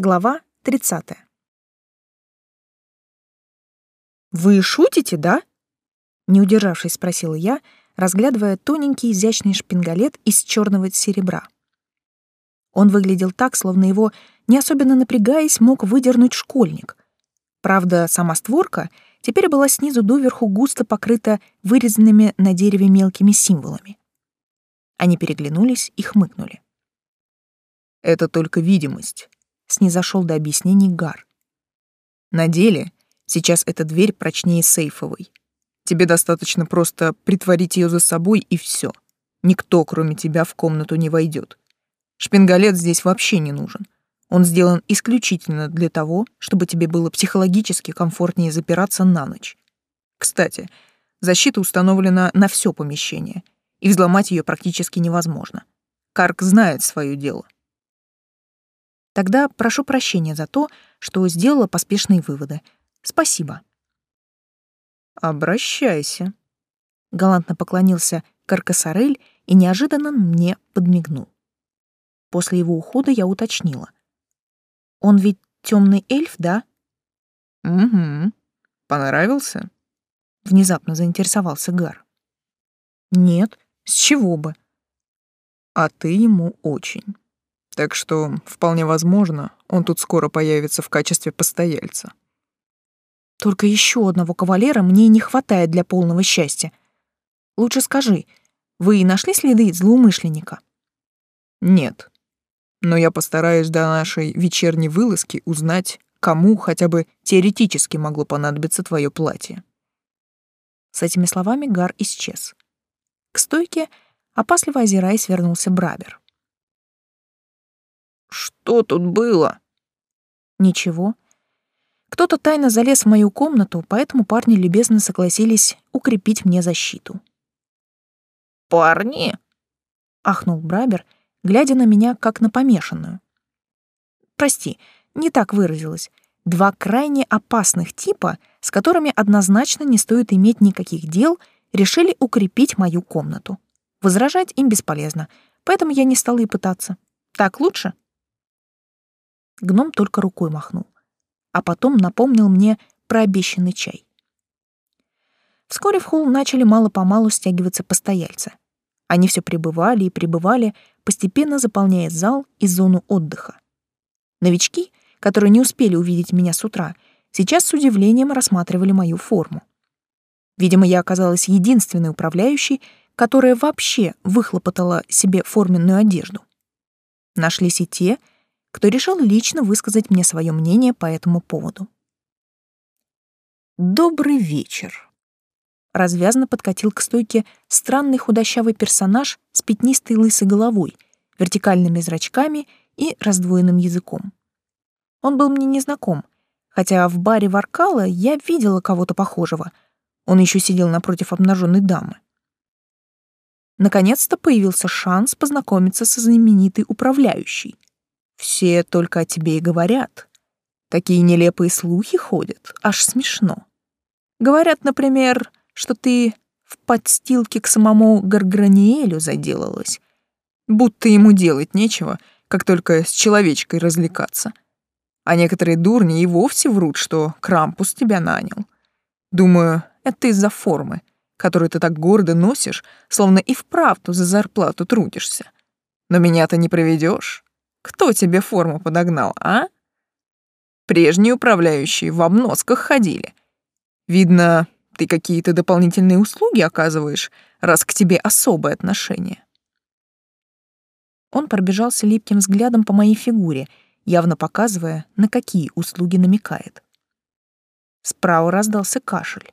Глава 30. «Вы шутите, да?» Не удержавшись, спросила я, разглядывая тоненький изящный шпингалет из черного серебра. Он выглядел так, словно его, не особенно напрягаясь, мог выдернуть школьник. Правда, сама створка теперь была снизу доверху густо покрыта вырезанными на дереве мелкими символами. Они переглянулись и хмыкнули. «Это только видимость», снизошел до объяснений Гар. На деле сейчас эта дверь прочнее сейфовой. Тебе достаточно просто притворить ее за собой и все. Никто, кроме тебя, в комнату не войдет. Шпингалет здесь вообще не нужен. Он сделан исключительно для того, чтобы тебе было психологически комфортнее запираться на ночь. Кстати, защита установлена на все помещение, и взломать ее практически невозможно. Карк знает свое дело. Тогда прошу прощения за то, что сделала поспешные выводы. Спасибо. Обращайся. Галантно поклонился Каркасарель и неожиданно мне подмигнул. После его ухода я уточнила. Он ведь темный эльф, да? Угу. Понравился? Внезапно заинтересовался Гар. Нет, с чего бы? А ты ему очень. Так что, вполне возможно, он тут скоро появится в качестве постояльца. Только еще одного кавалера мне не хватает для полного счастья. Лучше скажи, вы нашли следы злоумышленника? Нет. Но я постараюсь до нашей вечерней вылазки узнать, кому хотя бы теоретически могло понадобиться твое платье. С этими словами Гар исчез. К стойке, опасливо озираясь, вернулся Брабер. Что тут было? Ничего. Кто-то тайно залез в мою комнату, поэтому парни любезно согласились укрепить мне защиту. Парни? ахнул Брабер, глядя на меня как на помешанную. Прости, не так выразилась. Два крайне опасных типа, с которыми однозначно не стоит иметь никаких дел, решили укрепить мою комнату. Возражать им бесполезно, поэтому я не стала и пытаться. Так лучше? Гном только рукой махнул, а потом напомнил мне про обещанный чай. Вскоре в холл начали мало-помалу стягиваться постояльцы. Они все прибывали и прибывали, постепенно заполняя зал и зону отдыха. Новички, которые не успели увидеть меня с утра, сейчас с удивлением рассматривали мою форму. Видимо, я оказалась единственной управляющей, которая вообще выхлопотала себе форменную одежду. Нашлись и те, кто решил лично высказать мне свое мнение по этому поводу. «Добрый вечер!» Развязно подкатил к стойке странный худощавый персонаж с пятнистой лысой головой, вертикальными зрачками и раздвоенным языком. Он был мне незнаком, хотя в баре Варкала я видела кого-то похожего. Он еще сидел напротив обнаженной дамы. Наконец-то появился шанс познакомиться со знаменитой управляющей — все только о тебе и говорят. Такие нелепые слухи ходят, аж смешно. Говорят, например, что ты в подстилке к самому Гарграниэлю заделалась. Будто ему делать нечего, как только с человечкой развлекаться. А некоторые дурни и вовсе врут, что Крампус тебя нанял. Думаю, это из-за формы, которую ты так гордо носишь, словно и вправду за зарплату трудишься. Но меня-то не проведешь. Кто тебе форму подогнал, а? Прежние управляющие в обносках ходили. Видно, ты какие-то дополнительные услуги оказываешь, раз к тебе особое отношение. Он пробежался липким взглядом по моей фигуре, явно показывая, на какие услуги намекает. Справа раздался кашель.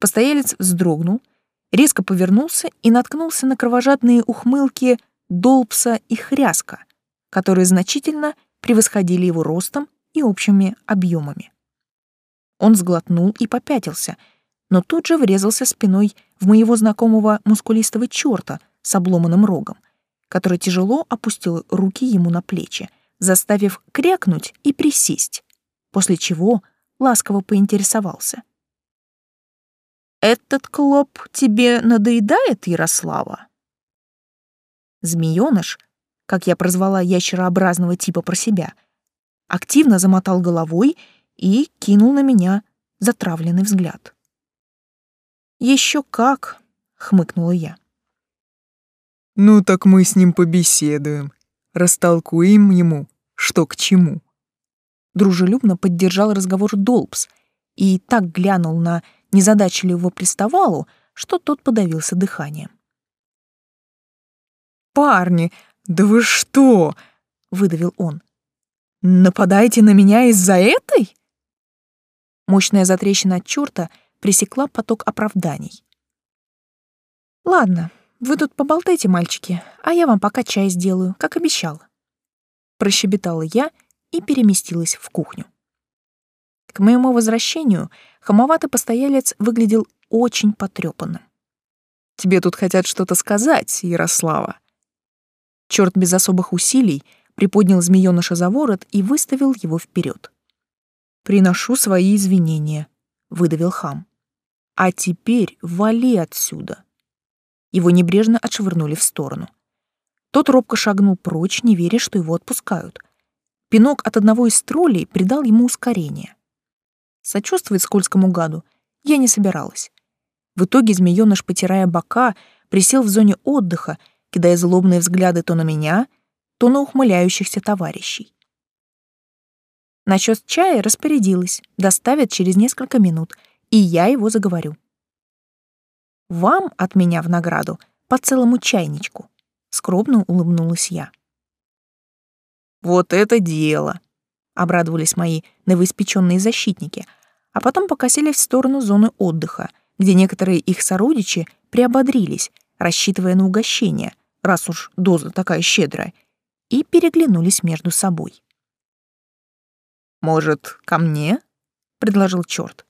Постоялец вздрогнул, резко повернулся и наткнулся на кровожадные ухмылки Долпса и Хряска, которые значительно превосходили его ростом и общими объемами. Он сглотнул и попятился, но тут же врезался спиной в моего знакомого мускулистого черта с обломанным рогом, который тяжело опустил руки ему на плечи, заставив крякнуть и присесть, после чего ласково поинтересовался. «Этот клоп тебе надоедает, Ярослава?» Змеёныш, как я прозвала ящерообразного типа про себя, активно замотал головой и кинул на меня затравленный взгляд. Еще как, хмыкнула я. Ну так мы с ним побеседуем, растолкуем ему, что к чему. Дружелюбно поддержал разговор Долбс и так глянул на незадачливого приставалу, что тот подавился дыханием. «Парни, да вы что?» — выдавил он. «Нападаете на меня из-за этой?» Мощная затрещина от чёрта пресекла поток оправданий. «Ладно, вы тут поболтайте, мальчики, а я вам пока чай сделаю, как обещала». Прощебетала я и переместилась в кухню. К моему возвращению хамоватый постоялец выглядел очень потрёпанным. «Тебе тут хотят что-то сказать, Ярослава». Чёрт без особых усилий приподнял змеёныша за ворот и выставил его вперед. «Приношу свои извинения», — выдавил хам. «А теперь вали отсюда». Его небрежно отшвырнули в сторону. Тот робко шагнул прочь, не веря, что его отпускают. Пинок от одного из троллей придал ему ускорение. Сочувствовать скользкому гаду я не собиралась. В итоге змеёныш, потирая бока, присел в зоне отдыха, кидая злобные взгляды то на меня, то на ухмыляющихся товарищей. Насчет чая распорядилась, доставят через несколько минут, и я его заговорю. Вам от меня в награду по целому чайничку, скромно улыбнулась я. Вот это дело, обрадовались мои новоиспеченные защитники, а потом покосились в сторону зоны отдыха, где некоторые их сородичи приободрились, рассчитывая на угощение, раз уж доза такая щедрая, и переглянулись между собой. «Может, ко мне?» — предложил чёрт.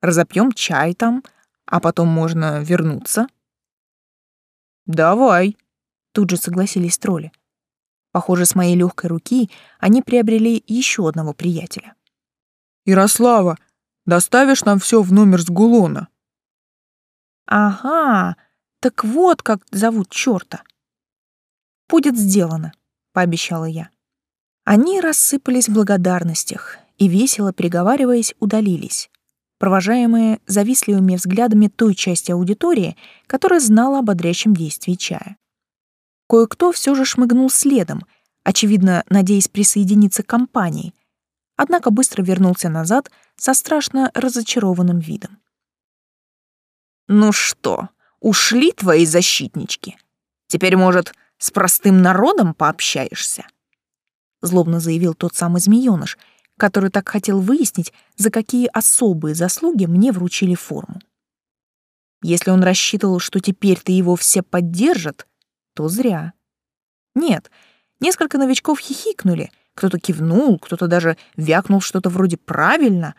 «Разопьем чай там, а потом можно вернуться». «Давай», — тут же согласились тролли. Похоже, с моей легкой руки они приобрели еще одного приятеля. «Ярослава, доставишь нам все в номер с Гулона?» «Ага, так вот как зовут чёрта». «Будет сделано», — пообещала я. Они рассыпались в благодарностях и, весело приговариваясь, удалились, провожаемые завистливыми взглядами той части аудитории, которая знала о бодрящем действии чая. Кое-кто все же шмыгнул следом, очевидно, надеясь присоединиться к компании, однако быстро вернулся назад со страшно разочарованным видом. «Ну что, ушли твои защитнички? Теперь, может, с простым народом пообщаешься?» Злобно заявил тот самый змеёныш, который так хотел выяснить, за какие особые заслуги мне вручили форму. Если он рассчитывал, что теперь ты его все поддержат, то зря. Нет, несколько новичков хихикнули, кто-то кивнул, кто-то даже вякнул что-то вроде «правильно».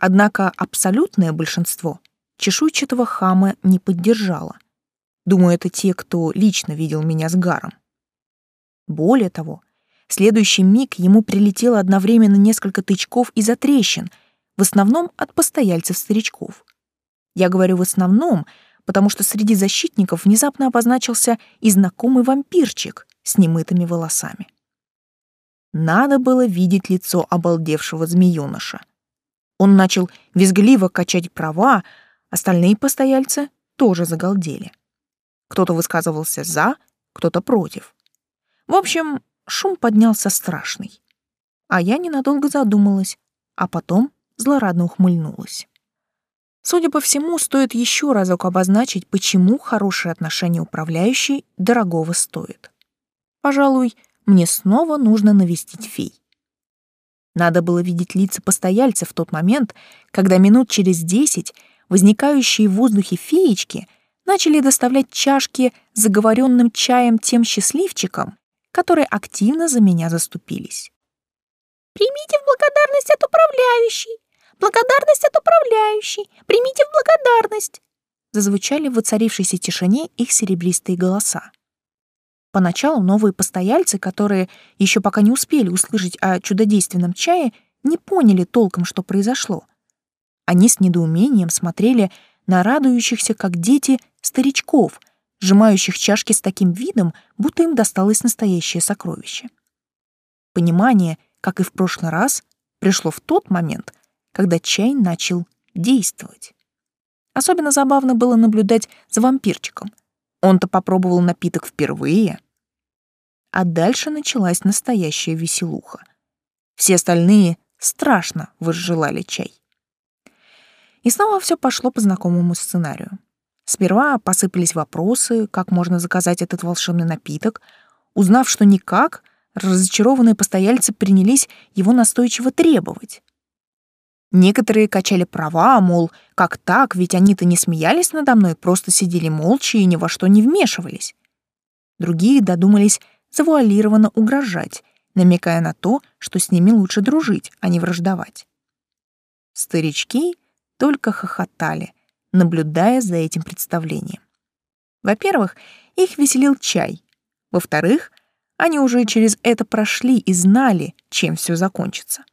Однако абсолютное большинство чешуйчатого хама не поддержало. Думаю, это те, кто лично видел меня с Гаром. Более того, в следующий миг ему прилетело одновременно несколько тычков и затрещин, в основном от постояльцев-старичков. Я говорю «в основном», потому что среди защитников внезапно обозначился и знакомый вампирчик с немытыми волосами. Надо было видеть лицо обалдевшего змеёныша. Он начал визгливо качать права, остальные постояльцы тоже загалдели. Кто-то высказывался «за», кто-то «против». В общем, шум поднялся страшный. А я ненадолго задумалась, а потом злорадно ухмыльнулась. Судя по всему, стоит еще разок обозначить, почему хорошее отношение управляющей дорогого стоит. Пожалуй, мне снова нужно навестить фей. Надо было видеть лица постояльцев в тот момент, когда минут через десять возникающие в воздухе феечки начали доставлять чашки с заговоренным чаем тем счастливчикам, которые активно за меня заступились. «Примите в благодарность от управляющей! Благодарность от управляющей! Примите в благодарность!» Зазвучали в воцарившейся тишине их серебристые голоса. Поначалу новые постояльцы, которые еще пока не успели услышать о чудодейственном чае, не поняли толком, что произошло. Они с недоумением смотрели на радующихся, как дети, старичков, сжимающих чашки с таким видом, будто им досталось настоящее сокровище. Понимание, как и в прошлый раз, пришло в тот момент, когда чай начал действовать. Особенно забавно было наблюдать за вампирчиком. Он-то попробовал напиток впервые. А дальше началась настоящая веселуха. Все остальные страшно возжелали чай. И снова все пошло по знакомому сценарию. Сперва посыпались вопросы, как можно заказать этот волшебный напиток. Узнав, что никак, разочарованные постояльцы принялись его настойчиво требовать. Некоторые качали права, мол, как так, ведь они-то не смеялись надо мной, просто сидели молча и ни во что не вмешивались. Другие додумались завуалированно угрожать, намекая на то, что с ними лучше дружить, а не враждовать. Старички только хохотали, наблюдая за этим представлением. Во-первых, их веселил чай. Во-вторых, они уже через это прошли и знали, чем все закончится.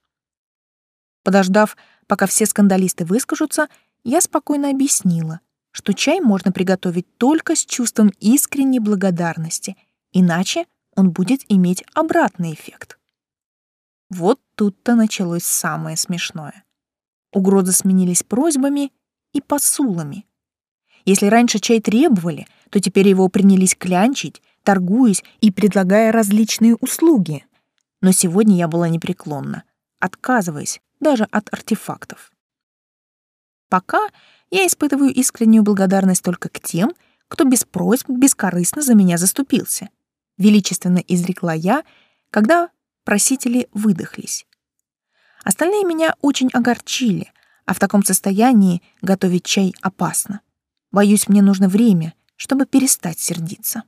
Подождав, пока все скандалисты выскажутся, я спокойно объяснила, что чай можно приготовить только с чувством искренней благодарности, иначе он будет иметь обратный эффект. Вот тут-то началось самое смешное. Угрозы сменились просьбами и посулами. Если раньше чай требовали, то теперь его принялись клянчить, торгуясь и предлагая различные услуги. Но сегодня я была непреклонна, отказываясь даже от артефактов. Пока я испытываю искреннюю благодарность только к тем, кто без просьб бескорыстно за меня заступился. Величественно изрекла я, когда просители выдохлись. Остальные меня очень огорчили, а в таком состоянии готовить чай опасно. Боюсь, мне нужно время, чтобы перестать сердиться.